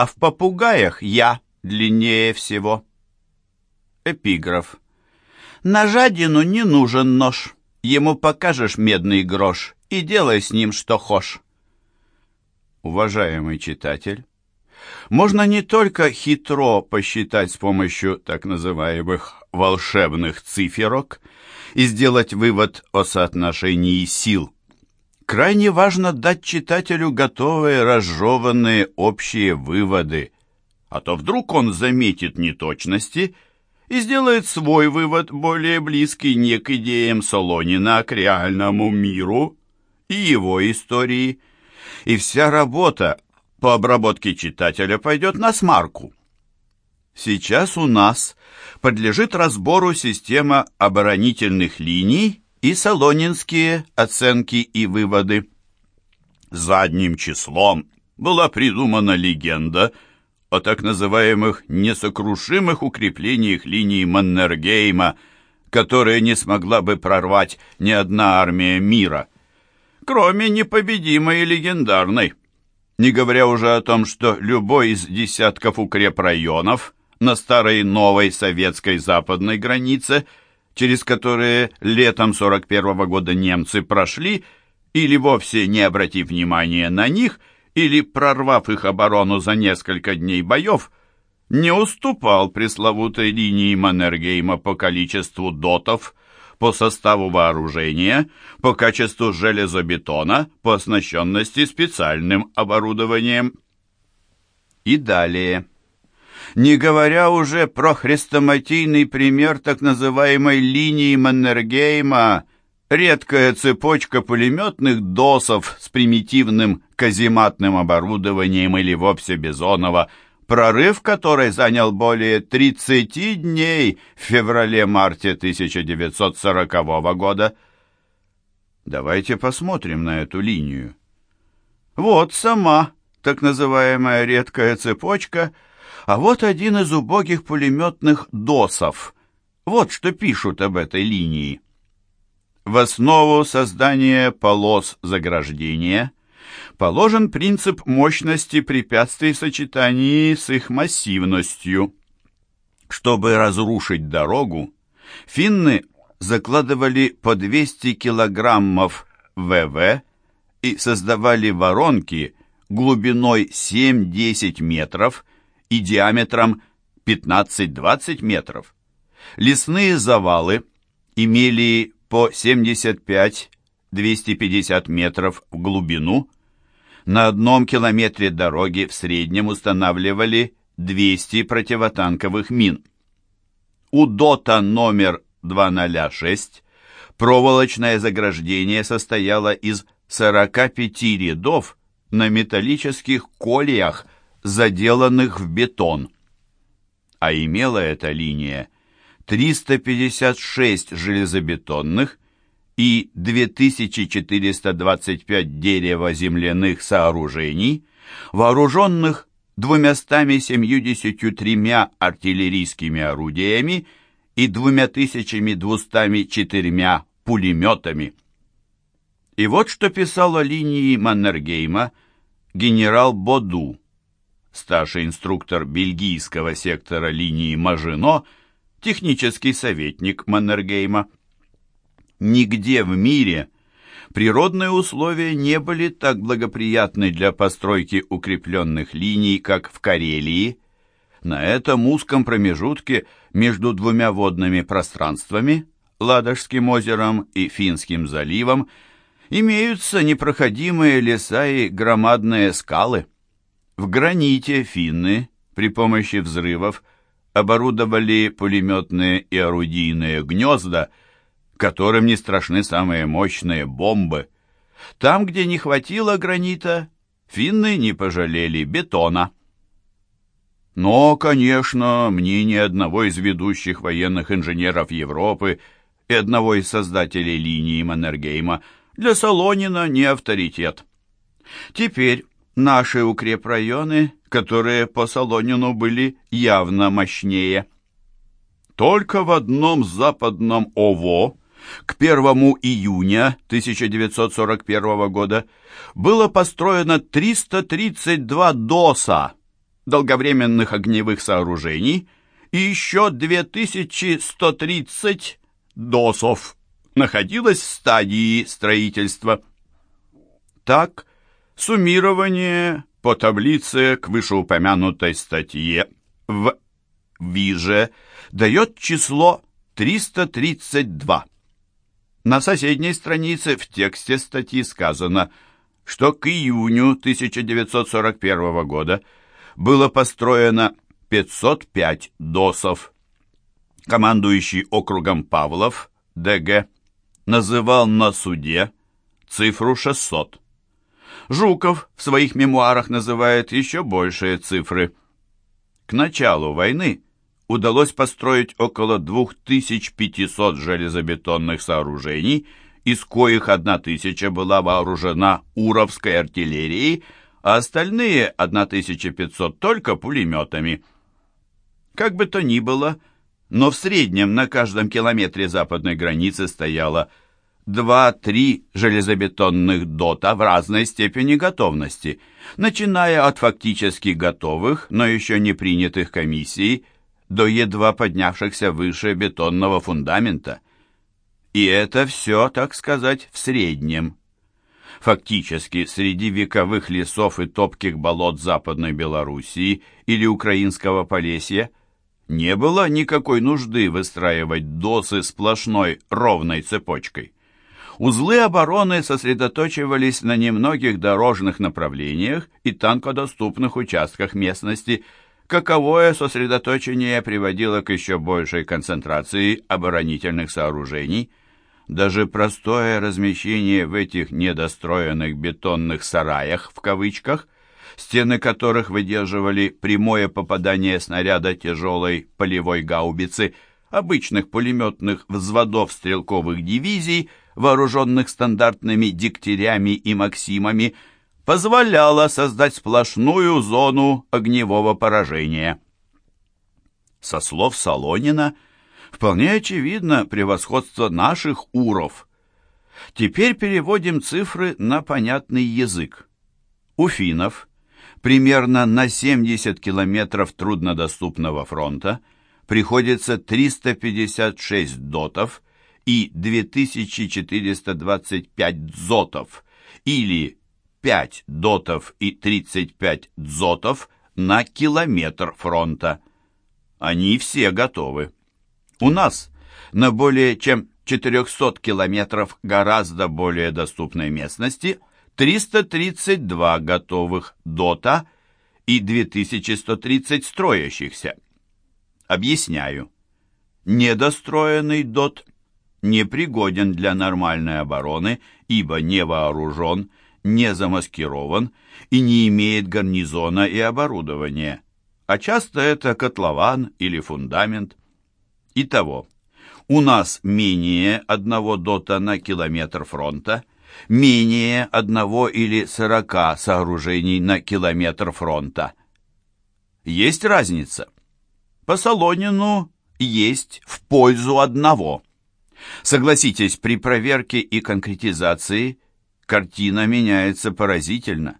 а в попугаях я длиннее всего. Эпиграф. На жадину не нужен нож, ему покажешь медный грош и делай с ним что хошь. Уважаемый читатель, можно не только хитро посчитать с помощью так называемых волшебных циферок и сделать вывод о соотношении сил. Крайне важно дать читателю готовые разжеванные общие выводы, а то вдруг он заметит неточности и сделает свой вывод, более близкий не к идеям Солонина, а к реальному миру и его истории. И вся работа по обработке читателя пойдет на смарку. Сейчас у нас подлежит разбору система оборонительных линий и солонинские оценки и выводы. Задним числом была придумана легенда о так называемых несокрушимых укреплениях линии Маннергейма, которые не смогла бы прорвать ни одна армия мира, кроме непобедимой и легендарной не говоря уже о том, что любой из десятков укрепрайонов на старой новой советской западной границе, через которые летом 41 -го года немцы прошли, или вовсе не обратив внимания на них, или прорвав их оборону за несколько дней боев, не уступал пресловутой линии Маннергейма по количеству дотов, по составу вооружения, по качеству железобетона, по оснащенности специальным оборудованием. И далее. Не говоря уже про хрестоматийный пример так называемой линии Маннергейма, редкая цепочка пулеметных досов с примитивным казематным оборудованием или вовсе бизонова – прорыв которой занял более 30 дней в феврале-марте 1940 года. Давайте посмотрим на эту линию. Вот сама так называемая редкая цепочка, а вот один из убогих пулеметных досов. Вот что пишут об этой линии. В основу создания полос заграждения – положен принцип мощности препятствий в сочетании с их массивностью. Чтобы разрушить дорогу, финны закладывали по 200 килограммов ВВ и создавали воронки глубиной 7-10 метров и диаметром 15-20 метров. Лесные завалы имели по 75-250 метров в глубину, на одном километре дороги в среднем устанавливали 200 противотанковых мин. У ДОТа номер 206 проволочное заграждение состояло из 45 рядов на металлических колеях, заделанных в бетон. А имела эта линия 356 железобетонных и 2425 дерево-земляных сооружений, вооруженных 273 артиллерийскими орудиями и 2204 пулеметами. И вот что писал о линии Маннергейма генерал Боду, старший инструктор бельгийского сектора линии Мажино, технический советник Маннергейма. Нигде в мире природные условия не были так благоприятны для постройки укрепленных линий, как в Карелии. На этом узком промежутке между двумя водными пространствами, Ладожским озером и Финским заливом, имеются непроходимые леса и громадные скалы. В граните финны при помощи взрывов оборудовали пулеметные и орудийные гнезда – которым не страшны самые мощные бомбы. Там, где не хватило гранита, финны не пожалели бетона. Но, конечно, мнение одного из ведущих военных инженеров Европы и одного из создателей линии Маннергейма для Солонина не авторитет. Теперь наши укрепрайоны, которые по Солонину были явно мощнее. Только в одном западном ОВО к 1 июня 1941 года было построено 332 ДОСа, долговременных огневых сооружений и еще 2130 досов находилось в стадии строительства. Так, суммирование по таблице к вышеупомянутой статье в ВИЖЕ дает число 332. На соседней странице в тексте статьи сказано, что к июню 1941 года было построено 505 ДОСов. Командующий округом Павлов, ДГ, называл на суде цифру 600. Жуков в своих мемуарах называет еще большие цифры. К началу войны удалось построить около 2500 железобетонных сооружений, из коих 1000 была вооружена Уровской артиллерией, а остальные 1500 только пулеметами. Как бы то ни было, но в среднем на каждом километре западной границы стояло 2-3 железобетонных дота в разной степени готовности, начиная от фактически готовых, но еще не принятых комиссией, до едва поднявшихся выше бетонного фундамента. И это все, так сказать, в среднем. Фактически, среди вековых лесов и топких болот Западной Белоруссии или Украинского Полесья не было никакой нужды выстраивать досы сплошной ровной цепочкой. Узлы обороны сосредоточивались на немногих дорожных направлениях и танкодоступных участках местности – каковое сосредоточение приводило к еще большей концентрации оборонительных сооружений. Даже простое размещение в этих недостроенных бетонных «сараях» в кавычках, стены которых выдерживали прямое попадание снаряда тяжелой полевой гаубицы, обычных пулеметных взводов стрелковых дивизий, вооруженных стандартными дегтярями и максимами, позволяла создать сплошную зону огневого поражения. Со слов Солонина вполне очевидно превосходство наших уров. Теперь переводим цифры на понятный язык. У финнов примерно на 70 километров труднодоступного фронта приходится 356 дотов и 2425 дзотов, или 5 дотов и 35 дзотов на километр фронта. Они все готовы. У нас на более чем 400 километров гораздо более доступной местности 332 готовых дота и 2130 строящихся. Объясняю. Недостроенный дот непригоден для нормальной обороны, ибо не вооружен не замаскирован и не имеет гарнизона и оборудования, а часто это котлован или фундамент. Итого, у нас менее одного дота на километр фронта, менее одного или сорока сооружений на километр фронта. Есть разница? По Солонину есть в пользу одного. Согласитесь, при проверке и конкретизации – Картина меняется поразительно.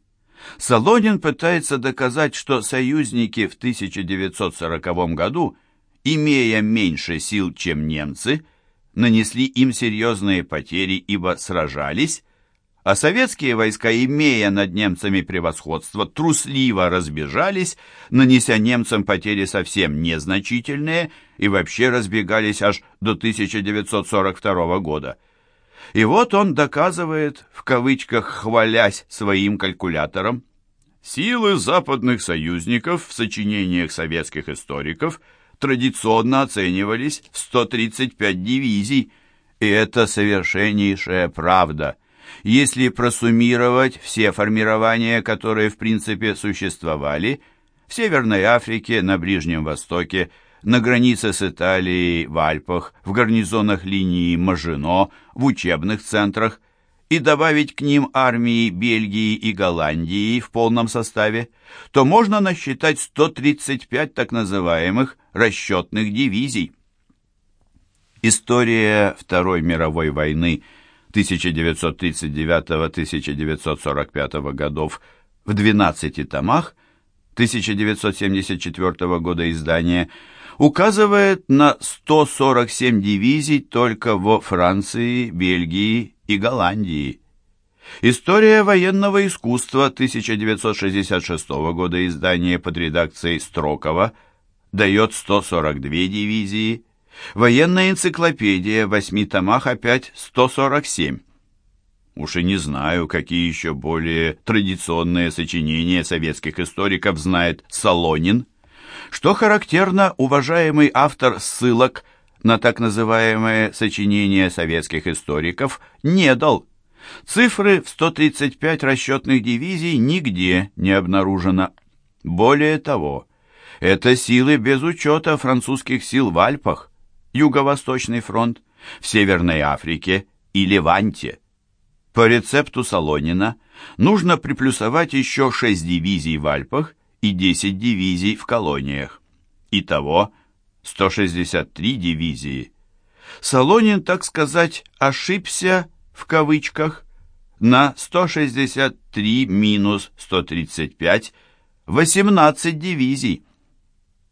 Солонин пытается доказать, что союзники в 1940 году, имея меньше сил, чем немцы, нанесли им серьезные потери, ибо сражались, а советские войска, имея над немцами превосходство, трусливо разбежались, нанеся немцам потери совсем незначительные и вообще разбегались аж до 1942 года. И вот он доказывает, в кавычках хвалясь своим калькулятором, силы западных союзников в сочинениях советских историков традиционно оценивались в 135 дивизий, и это совершеннейшая правда. Если просуммировать все формирования, которые в принципе существовали в Северной Африке, на Ближнем Востоке, на границе с Италией, в Альпах, в гарнизонах линии Мажино, в учебных центрах, и добавить к ним армии Бельгии и Голландии в полном составе, то можно насчитать 135 так называемых расчетных дивизий. История Второй мировой войны 1939-1945 годов в 12 томах 1974 года издания указывает на 147 дивизий только во Франции, Бельгии и Голландии. История военного искусства 1966 года издания под редакцией Строкова дает 142 дивизии, военная энциклопедия в восьми томах опять 147. Уж и не знаю, какие еще более традиционные сочинения советских историков знает Солонин. Что характерно, уважаемый автор ссылок на так называемые сочинения советских историков не дал. Цифры в 135 расчетных дивизий нигде не обнаружено. Более того, это силы без учета французских сил в Альпах, Юго-Восточный фронт, в Северной Африке и Леванте. По рецепту Солонина нужно приплюсовать еще 6 дивизий в Альпах и 10 дивизий в колониях. Итого 163 дивизии. Солонин, так сказать, ошибся в кавычках на 163 минус 135 18 дивизий.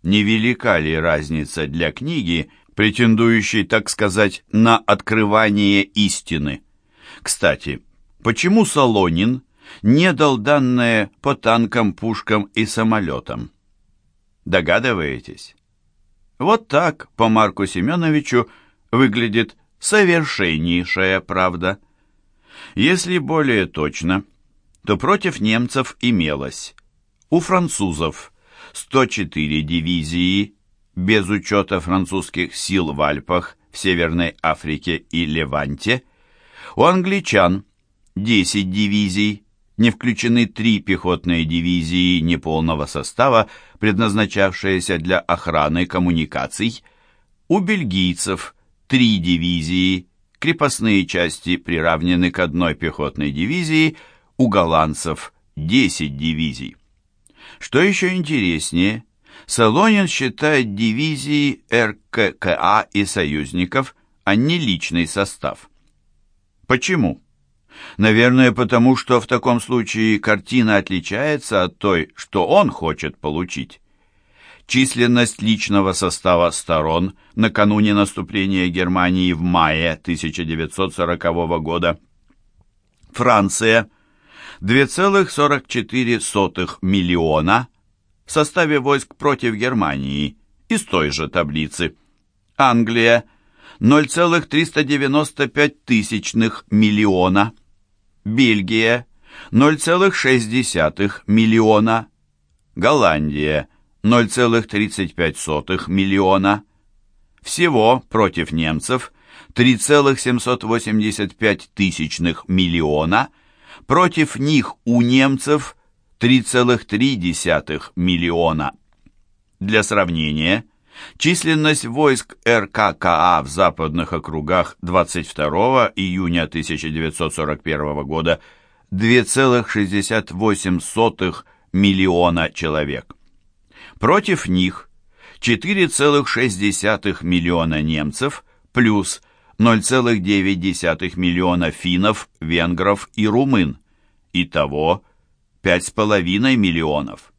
Невелика ли разница для книги, претендующей, так сказать, на открывание истины? Кстати, почему Солонин не дал данные по танкам, пушкам и самолетам? Догадываетесь? Вот так по Марку Семеновичу выглядит совершеннейшая правда. Если более точно, то против немцев имелось у французов 104 дивизии, без учета французских сил в Альпах, в Северной Африке и Леванте, у англичан 10 дивизий, не включены три пехотные дивизии неполного состава, предназначавшиеся для охраны коммуникаций, у бельгийцев три дивизии, крепостные части приравнены к одной пехотной дивизии, у голландцев 10 дивизий. Что еще интереснее, Солонин считает дивизии РККА и союзников, а не личный состав. Почему? Наверное, потому что в таком случае картина отличается от той, что он хочет получить. Численность личного состава сторон накануне наступления Германии в мае 1940 года. Франция 2,44 миллиона в составе войск против Германии из той же таблицы. Англия 0,395 тысячных миллиона. Бельгия 0,6 миллиона. Голландия 0,35 миллиона. Всего против немцев 3,785 тысячных миллиона. Против них у немцев 3,3 миллиона. Для сравнения – Численность войск РККА в западных округах 22 июня 1941 года 2,68 миллиона человек. Против них 4,6 миллиона немцев плюс 0,9 миллиона финнов, венгров и румын. Итого 5,5 миллионов.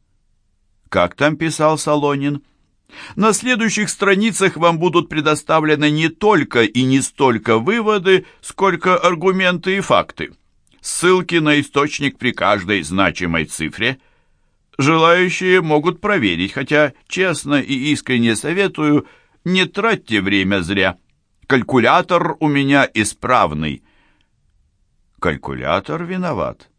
Как там писал Солонин? На следующих страницах вам будут предоставлены не только и не столько выводы, сколько аргументы и факты. Ссылки на источник при каждой значимой цифре. Желающие могут проверить, хотя честно и искренне советую, не тратьте время зря. Калькулятор у меня исправный. Калькулятор виноват.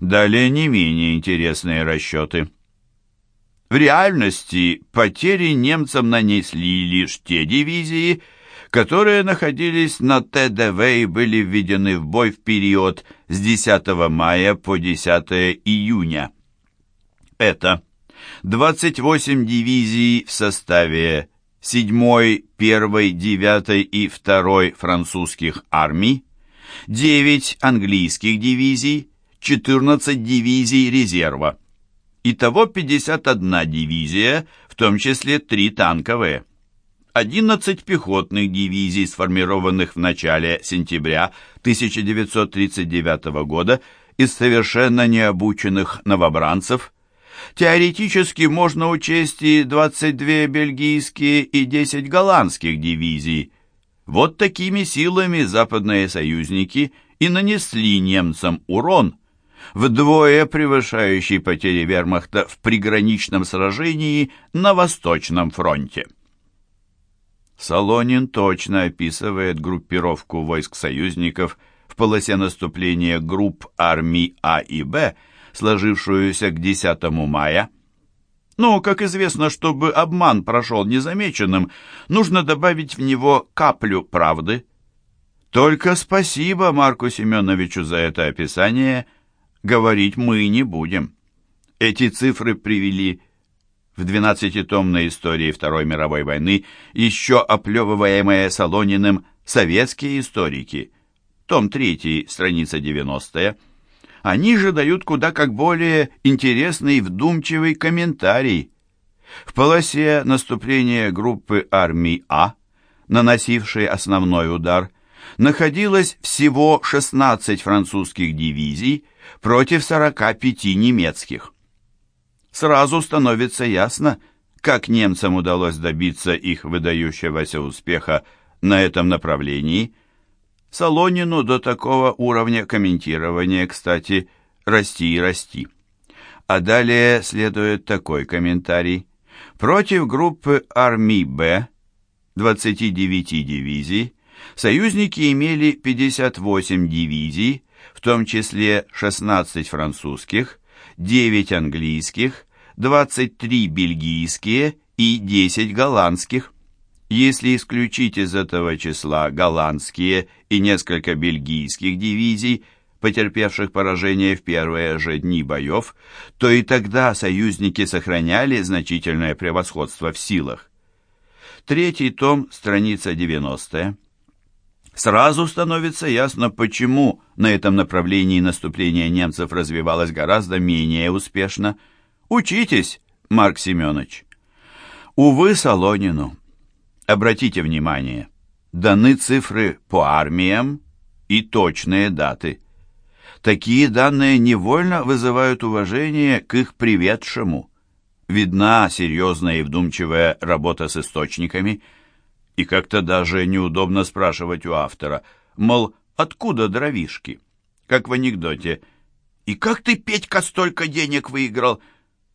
Далее не менее интересные расчеты. В реальности потери немцам нанесли лишь те дивизии, которые находились на ТДВ и были введены в бой в период с 10 мая по 10 июня. Это 28 дивизий в составе 7, 1, 9 и 2 французских армий, 9 английских дивизий, 14 дивизий резерва. Итого 51 дивизия, в том числе 3 танковые. 11 пехотных дивизий, сформированных в начале сентября 1939 года из совершенно необученных новобранцев, Теоретически можно учесть и 22 бельгийские и 10 голландских дивизий. Вот такими силами западные союзники и нанесли немцам урон, вдвое превышающий потери вермахта в приграничном сражении на Восточном фронте. Солонин точно описывает группировку войск союзников в полосе наступления групп армий А и Б, сложившуюся к 10 мая. Но, как известно, чтобы обман прошел незамеченным, нужно добавить в него каплю правды. Только спасибо Марку Семеновичу за это описание, говорить мы не будем. Эти цифры привели в двенадцатитомной истории Второй мировой войны, еще оплевываемые Солониным советские историки. Том 3, страница 90 они же дают куда как более интересный и вдумчивый комментарий. В полосе наступления группы армий А, наносившей основной удар, находилось всего 16 французских дивизий против 45 немецких. Сразу становится ясно, как немцам удалось добиться их выдающегося успеха на этом направлении. Солонину до такого уровня комментирования, кстати, расти и расти. А далее следует такой комментарий. Против группы армий «Б» 29 дивизий союзники имели 58 дивизий, том числе 16 французских, 9 английских, 23 бельгийские и 10 голландских. Если исключить из этого числа голландские и несколько бельгийских дивизий, потерпевших поражение в первые же дни боев, то и тогда союзники сохраняли значительное превосходство в силах. Третий том, страница 90 Сразу становится ясно, почему на этом направлении наступление немцев развивалось гораздо менее успешно. Учитесь, Марк Семенович. Увы, Солонину. Обратите внимание, даны цифры по армиям и точные даты. Такие данные невольно вызывают уважение к их приведшему. Видна серьезная и вдумчивая работа с источниками – и как-то даже неудобно спрашивать у автора, мол, откуда дровишки? Как в анекдоте. «И как ты, Петька, столько денег выиграл?»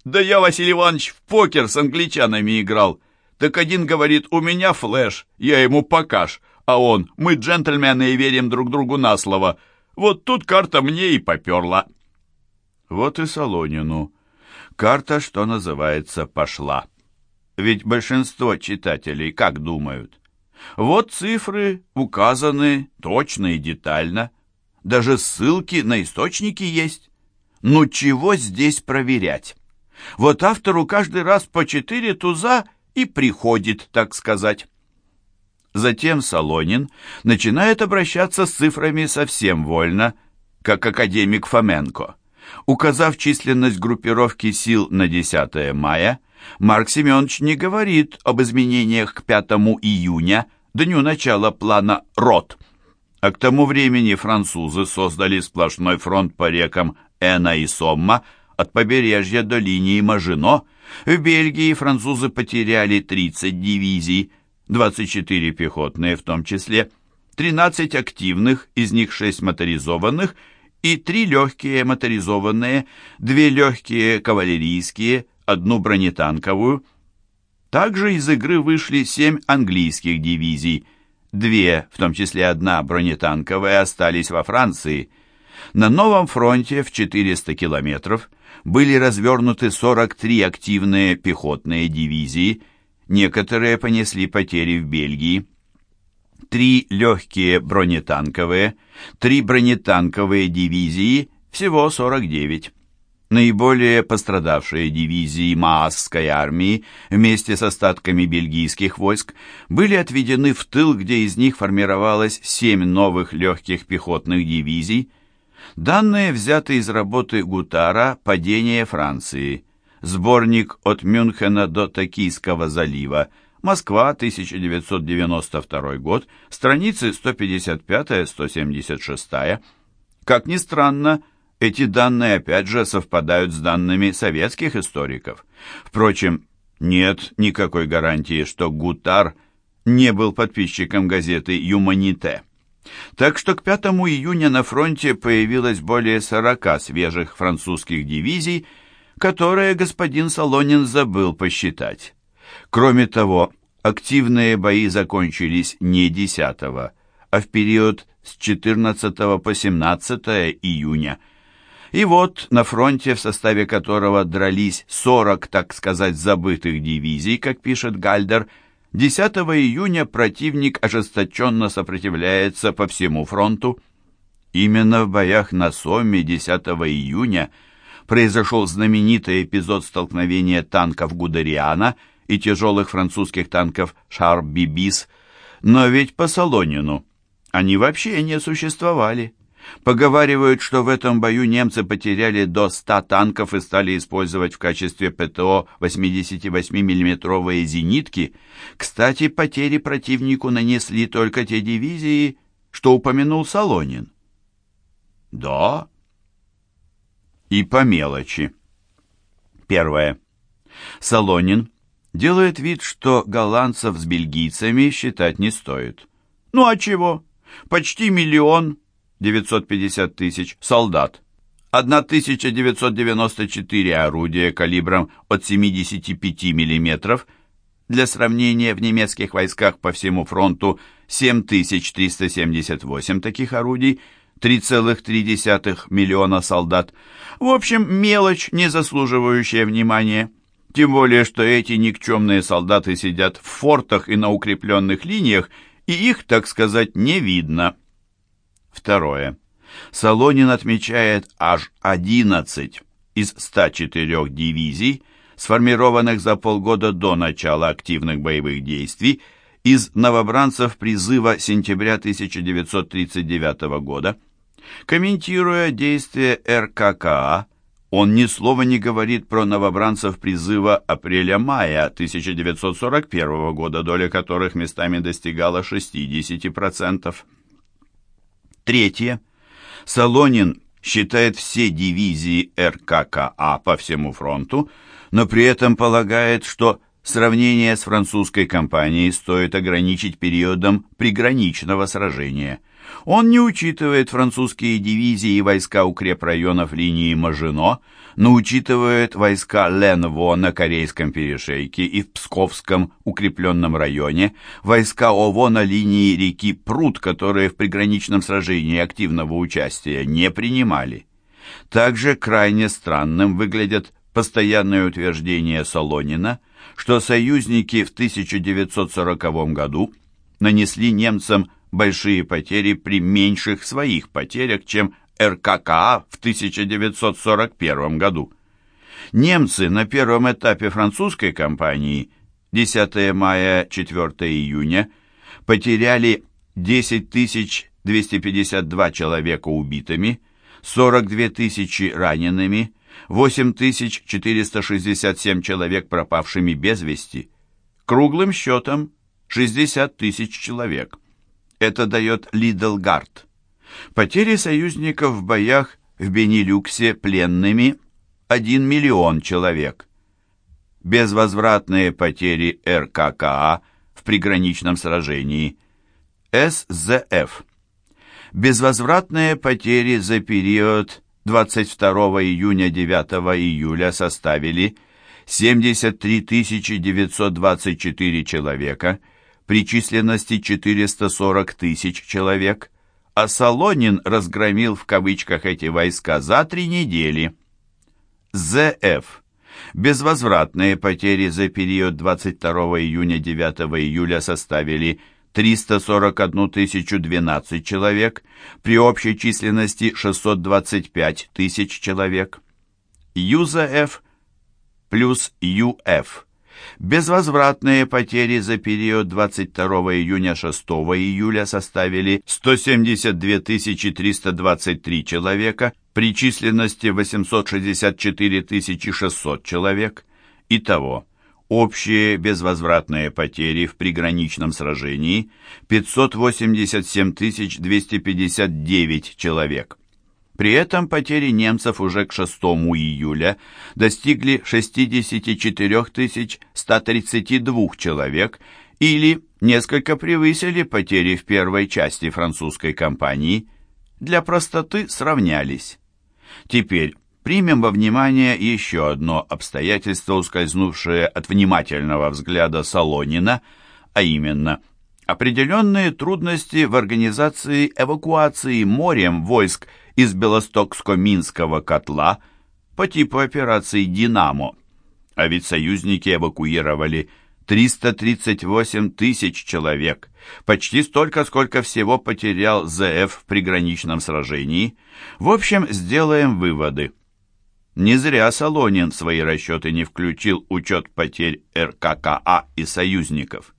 «Да я, Василий Иванович, в покер с англичанами играл. Так один говорит, у меня флеш, я ему покаж, а он, мы джентльмены и верим друг другу на слово. Вот тут карта мне и поперла». Вот и Солонину. Карта, что называется, пошла. Ведь большинство читателей как думают? Вот цифры указаны точно и детально. Даже ссылки на источники есть. Ну чего здесь проверять? Вот автору каждый раз по четыре туза и приходит, так сказать. Затем Солонин начинает обращаться с цифрами совсем вольно, как академик Фоменко. Указав численность группировки сил на 10 мая, Марк Семенович не говорит об изменениях к 5 июня, дню начала плана РОТ. А к тому времени французы создали сплошной фронт по рекам Эна и Сомма от побережья до линии Мажино. В Бельгии французы потеряли 30 дивизий, 24 пехотные в том числе, 13 активных, из них 6 моторизованных и 3 легкие моторизованные, 2 легкие кавалерийские, одну бронетанковую. Также из игры вышли семь английских дивизий. Две, в том числе одна бронетанковая, остались во Франции. На новом фронте в 400 километров были развернуты 43 активные пехотные дивизии, некоторые понесли потери в Бельгии. Три легкие бронетанковые, три бронетанковые дивизии, всего 49. Наиболее пострадавшие дивизии Маасской армии вместе с остатками бельгийских войск были отведены в тыл, где из них формировалось семь новых легких пехотных дивизий. Данные взяты из работы Гутара «Падение Франции». Сборник «От Мюнхена до Токийского залива», Москва, 1992 год, страницы 155-176. Как ни странно, Эти данные опять же совпадают с данными советских историков. Впрочем, нет никакой гарантии, что Гутар не был подписчиком газеты «Юманите». Так что к 5 июня на фронте появилось более 40 свежих французских дивизий, которые господин Солонин забыл посчитать. Кроме того, активные бои закончились не 10 а в период с 14 по 17 июня. И вот на фронте, в составе которого дрались 40, так сказать, забытых дивизий, как пишет Гальдер, 10 июня противник ожесточенно сопротивляется по всему фронту. Именно в боях на Соме 10 июня произошел знаменитый эпизод столкновения танков Гудериана и тяжелых французских танков Шар-Бибис, но ведь по Солонину они вообще не существовали. Поговаривают, что в этом бою немцы потеряли до 100 танков и стали использовать в качестве ПТО 88 миллиметровые зенитки. Кстати, потери противнику нанесли только те дивизии, что упомянул Солонин. Да. И по мелочи. Первое. Солонин делает вид, что голландцев с бельгийцами считать не стоит. Ну а чего? Почти миллион 950 тысяч солдат. 1994 орудия калибром от 75 мм. Для сравнения, в немецких войсках по всему фронту 7378 таких орудий, 3,3 миллиона солдат. В общем, мелочь, не заслуживающая внимания. Тем более, что эти никчемные солдаты сидят в фортах и на укрепленных линиях, и их, так сказать, не видно. Второе. Солонин отмечает аж 11 из 104 дивизий, сформированных за полгода до начала активных боевых действий, из новобранцев призыва сентября 1939 года. Комментируя действия РККА, он ни слова не говорит про новобранцев призыва апреля-мая 1941 года, доля которых местами достигала 60%. Третье. Солонин считает все дивизии РККА по всему фронту, но при этом полагает, что сравнение с французской кампанией стоит ограничить периодом приграничного сражения. Он не учитывает французские дивизии и войска укрепрайонов линии Мажино, но учитывает войска Ленво на Корейском перешейке и в Псковском укрепленном районе, войска ОВО на линии реки Прут, которые в приграничном сражении активного участия не принимали. Также крайне странным выглядят постоянное утверждение Солонина, что союзники в 1940 году нанесли немцам большие потери при меньших своих потерях, чем РККА в 1941 году. Немцы на первом этапе французской кампании 10 мая 4 июня потеряли 10 252 человека убитыми, 42 тысячи ранеными, 8 467 человек пропавшими без вести. Круглым счетом 60 тысяч человек. Это дает Лидлгард. Потери союзников в боях в Бенилюксе пленными – 1 миллион человек. Безвозвратные потери РККА в приграничном сражении. СЗФ. Безвозвратные потери за период 22 июня-9 июля составили 73 924 человека – при численности 440 тысяч человек, а Солонин разгромил в кавычках эти войска за три недели. ЗФ. Безвозвратные потери за период 22 июня-9 июля составили 341 012 человек, при общей численности 625 тысяч человек. ЮЗФ плюс ЮФ Безвозвратные потери за период 22 июня-6 июля составили 172 323 человека при численности 864 600 человек. Итого, общие безвозвратные потери в приграничном сражении 587 259 человек. При этом потери немцев уже к 6 июля достигли 64 132 человек или несколько превысили потери в первой части французской кампании. Для простоты сравнялись. Теперь примем во внимание еще одно обстоятельство, ускользнувшее от внимательного взгляда Солонина, а именно определенные трудности в организации эвакуации морем войск из Белостокско-Минского котла по типу операции «Динамо». А ведь союзники эвакуировали 338 тысяч человек, почти столько, сколько всего потерял ЗФ в приграничном сражении. В общем, сделаем выводы. Не зря Солонин свои расчеты не включил учет потерь РККА и союзников.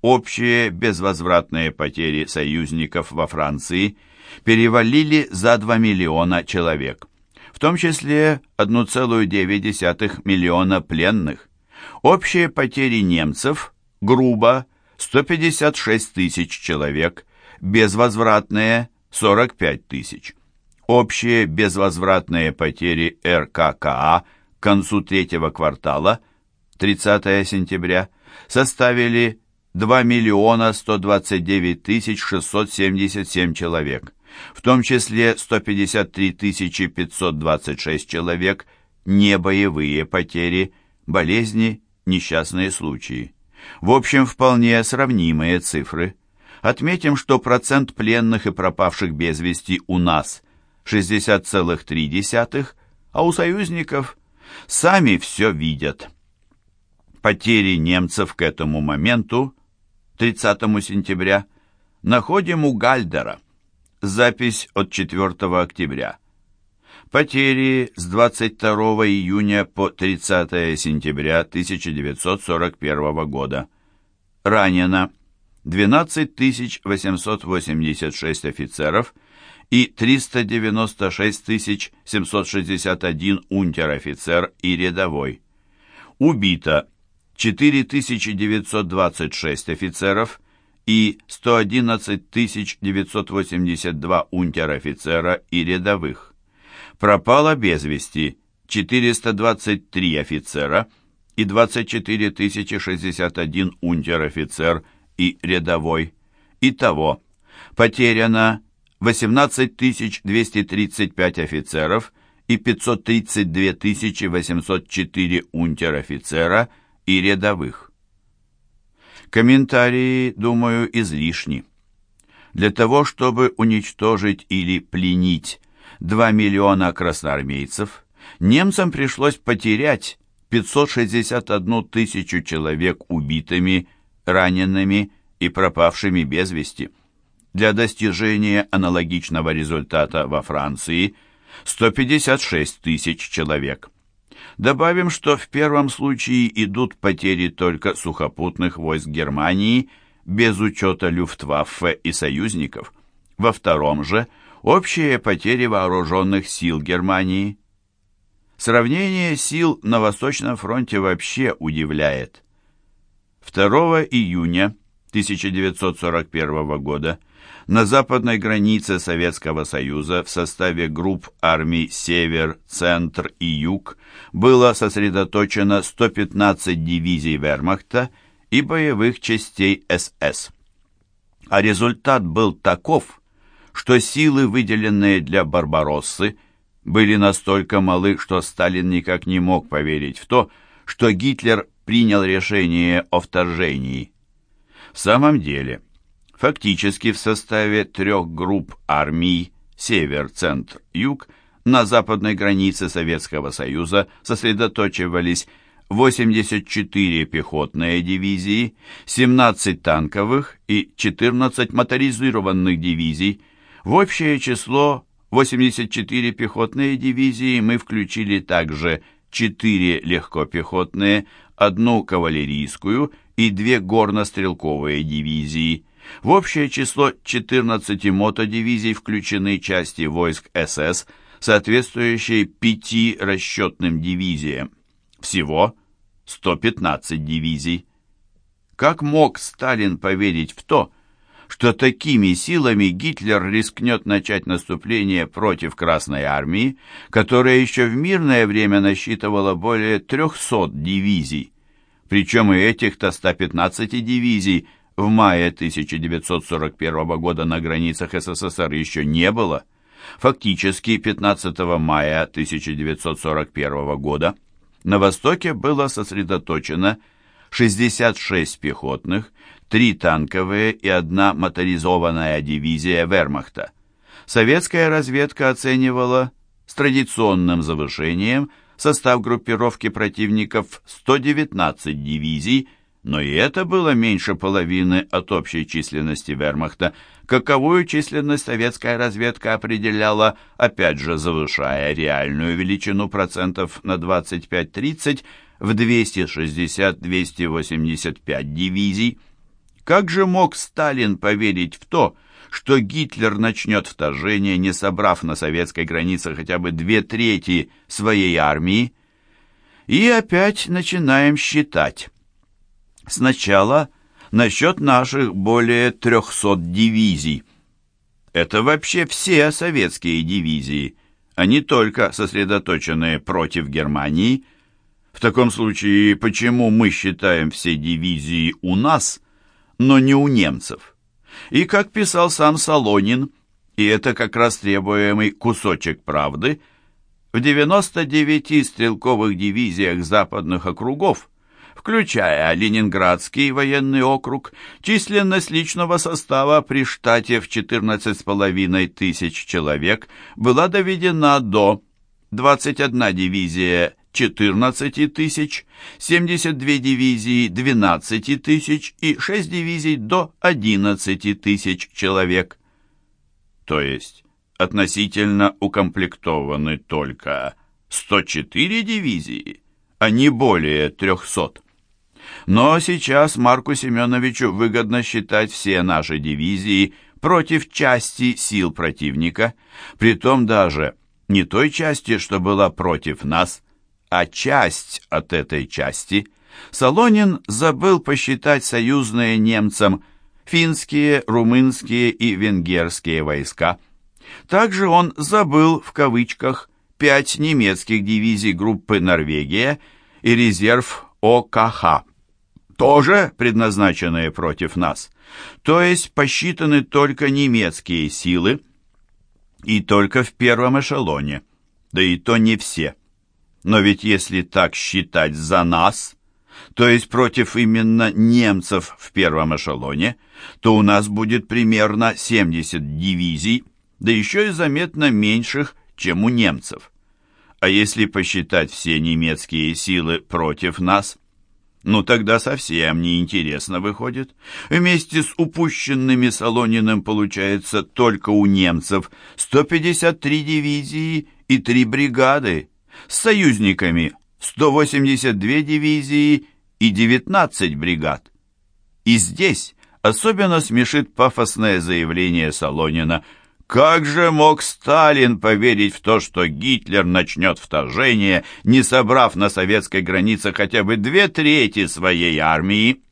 Общие безвозвратные потери союзников во Франции перевалили за 2 миллиона человек, в том числе 1,9 миллиона пленных. Общие потери немцев грубо 156 тысяч человек, безвозвратные 45 тысяч. Общие безвозвратные потери РККА к концу третьего квартала 30 сентября составили 2 миллиона 129 тысяч 677 человек, в том числе 153 тысячи 526 человек небоевые потери, болезни несчастные случаи. В общем, вполне сравнимые цифры. Отметим, что процент пленных и пропавших без вести у нас 60,3, а у союзников сами все видят. Потери немцев к этому моменту, 30 сентября, находим у Гальдера. Запись от 4 октября. Потери с 22 июня по 30 сентября 1941 года. Ранено 12 886 офицеров и 396 761 унтер-офицер и рядовой. Убито 4926 офицеров и 111 982 унтер-офицера и рядовых пропало без вести 423 офицера и 24 061 унтер-офицер и рядовой. Итого, потеряно 18 235 офицеров и 532 804 унтер-офицера и рядовых. Комментарии, думаю, излишни. Для того, чтобы уничтожить или пленить 2 миллиона красноармейцев, немцам пришлось потерять 561 тысячу человек убитыми, ранеными и пропавшими без вести. Для достижения аналогичного результата во Франции 156 тысяч человек. Добавим, что в первом случае идут потери только сухопутных войск Германии без учета Люфтваффе и союзников. Во втором же – Общие потери вооруженных сил Германии. Сравнение сил на Восточном фронте вообще удивляет. 2 июня 1941 года на западной границе Советского Союза в составе групп армий «Север», «Центр» и «Юг» было сосредоточено 115 дивизий вермахта и боевых частей СС. А результат был таков, что силы, выделенные для Барбароссы, были настолько малы, что Сталин никак не мог поверить в то, что Гитлер принял решение о вторжении. В самом деле, фактически в составе трех групп армий «Север», «Центр», «Юг» на западной границе Советского Союза сосредоточивались 84 пехотные дивизии, 17 танковых и 14 моторизированных дивизий – в общее число 84 пехотные дивизии мы включили также 4 легкопехотные, одну кавалерийскую и две горнострелковые дивизии. В общее число 14 мотодивизий включены части войск СС, соответствующие пяти расчетным дивизиям. Всего 115 дивизий. Как мог Сталин поверить в то, что такими силами Гитлер рискнет начать наступление против Красной Армии, которая еще в мирное время насчитывала более 300 дивизий. Причем и этих-то 115 дивизий в мае 1941 года на границах СССР еще не было. Фактически 15 мая 1941 года на востоке было сосредоточено 66 пехотных, 3 танковые и одна моторизованная дивизия вермахта. Советская разведка оценивала с традиционным завышением состав группировки противников 119 дивизий, но и это было меньше половины от общей численности вермахта, каковую численность советская разведка определяла, опять же завышая реальную величину процентов на 25-30 в 260-285 дивизий. Как же мог Сталин поверить в то, что Гитлер начнет вторжение, не собрав на советской границе хотя бы две трети своей армии? И опять начинаем считать. Сначала насчет наших более 300 дивизий. Это вообще все советские дивизии, а не только сосредоточенные против Германии. В таком случае, почему мы считаем все дивизии у нас, но не у немцев? И, как писал сам Солонин, и это как раз требуемый кусочек правды, в 99 стрелковых дивизиях западных округов включая Ленинградский военный округ, численность личного состава при штате в 14,5 тысяч человек была доведена до 21 дивизия 14 тысяч, 72 дивизии 12 тысяч и 6 дивизий до 11 тысяч человек. То есть относительно укомплектованы только 104 дивизии, а не более 300. Но сейчас Марку Семеновичу выгодно считать все наши дивизии против части сил противника, притом даже не той части, что была против нас, а часть от этой части. Солонин забыл посчитать союзные немцам финские, румынские и венгерские войска. Также он забыл, в кавычках, пять немецких дивизий группы «Норвегия» и резерв ОКХ тоже предназначенные против нас. То есть посчитаны только немецкие силы и только в первом эшелоне, да и то не все. Но ведь если так считать за нас, то есть против именно немцев в первом эшелоне, то у нас будет примерно 70 дивизий, да еще и заметно меньших, чем у немцев. А если посчитать все немецкие силы против нас – ну тогда совсем неинтересно выходит. Вместе с упущенными Солониным получается только у немцев 153 дивизии и 3 бригады. С союзниками 182 дивизии и 19 бригад. И здесь особенно смешит пафосное заявление Солонина – как же мог Сталин поверить в то, что Гитлер начнет вторжение, не собрав на советской границе хотя бы две трети своей армии?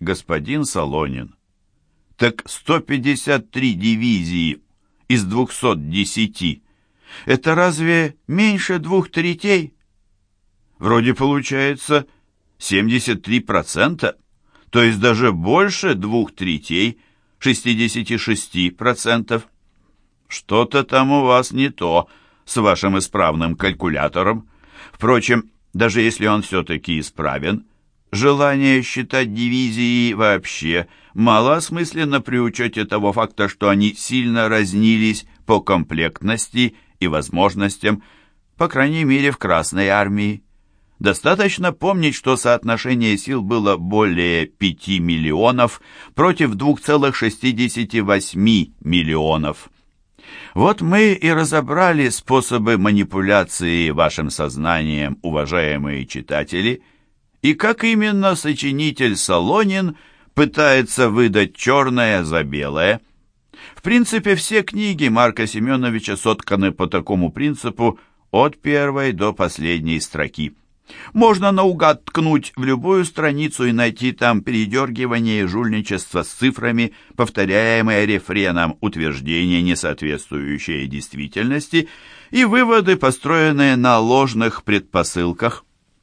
Господин Солонин, так 153 дивизии из 210 — это разве меньше двух третей? Вроде получается 73%, то есть даже больше двух третей — 66%. Что-то там у вас не то с вашим исправным калькулятором. Впрочем, даже если он все-таки исправен, желание считать дивизии вообще малоосмысленно при учете того факта, что они сильно разнились по комплектности и возможностям, по крайней мере в Красной армии. Достаточно помнить, что соотношение сил было более 5 миллионов против 2,68 миллионов. Вот мы и разобрали способы манипуляции вашим сознанием, уважаемые читатели, и как именно сочинитель Солонин пытается выдать черное за белое. В принципе, все книги Марка Семеновича сотканы по такому принципу от первой до последней строки. Можно наугад ткнуть в любую страницу и найти там передергивание и жульничество с цифрами, повторяемые рефреном утверждения, не соответствующие действительности, и выводы, построенные на ложных предпосылках.